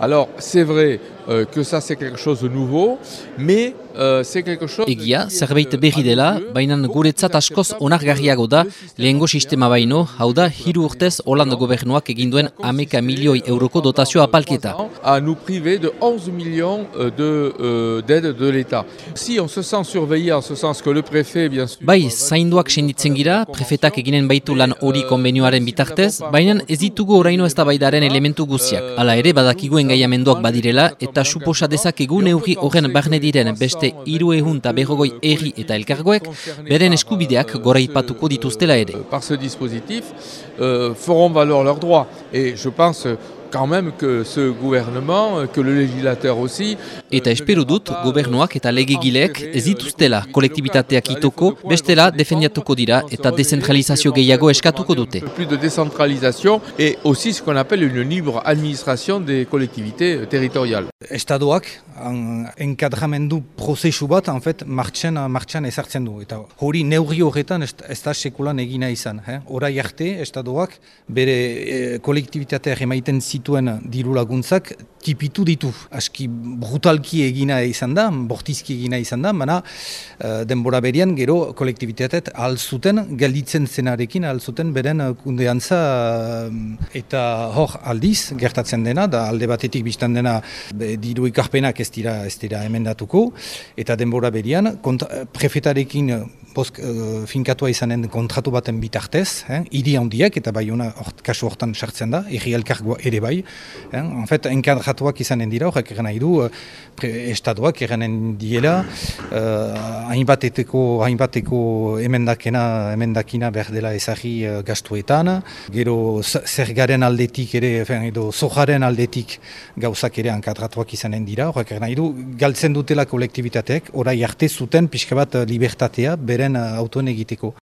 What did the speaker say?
Alors, c'est vrai euh, que ça c'est quelque chose de nouveau, mais euh, c'est quelque chose... Egia, zerbait berri dela, baina guretzat askoz onargarriago da, lehengo sistema baino, hau da, hiru urtez Holanda gobernuak eginduen ameka milioi euroko dotazio apalketa. A nous priver de 11 millions euh, de d'aide de l'État. Si on se sent surveillé en ce sens que le préfet, bien sûr... Bai, zainduak senditzen gira, prefetak eginen baitu lan hori konbenioaren bitartez, baina ez ditugu oraino ez da baidaren elementu guziak. Hala ere, badakigu engaiamenduak badirela, eta suposa dezakegu neurri horren barne diren beste hiru ehun eta berrogoi erri eta elkargoek, beren eskubideak gora ipatuko dituztela ere. Par ce dispositif, euh, feront valoir leurs droits. Et je pense quand même que ce gouvernement, que le législateur aussi... Eta espero dut, gobernuak eta legegileek ez dituztela kolektibitateak itoko, bestela defendiatuko dira eta decentralizazio gehiago eskatuko dute. Plus de décentralisation et aussi ce qu'on appelle une libre administration des collectivités territoriales. Estadoak enkadramendu prozesu bat, en fait, martxan, martxan ezartzen du. Eta hori neurri horretan ez, da sekulan egina izan. Eh? Horai arte, Estadoak bere e, kolektibitatea emaiten zituen diru laguntzak tipitu ditu. Aski brutalki egina izan da, bortizki egina izan da, baina uh, denbora berian gero kolektibitateet alzuten, galditzen zenarekin alzuten beren kundeantza uh, eta hor aldiz gertatzen dena, da alde batetik biztan dena be, diru ikarpenak ez dira, ez dira emendatuko, eta denbora berian prefetarekin post, uh, finkatua izanen kontratu baten bitartez, eh, iri handiak eta bai hona kasu hortan sartzen da, erri elkargoa ere bai. Eh, en fet, enkadratuak izanen dira, horrek nahi du, uh, estatuak eginen diela, uh, hainbateko, hainbateko emendakena, emendakina behar dela ezagri uh, gastuetan, gero zergaren aldetik ere, fen, edo zojaren aldetik gauzak ere enkadratuak izanen dira, horrek nahi du, galtzen dutela kolektibitateak, orai arte zuten pixka bat libertatea, beren autoen egiteko.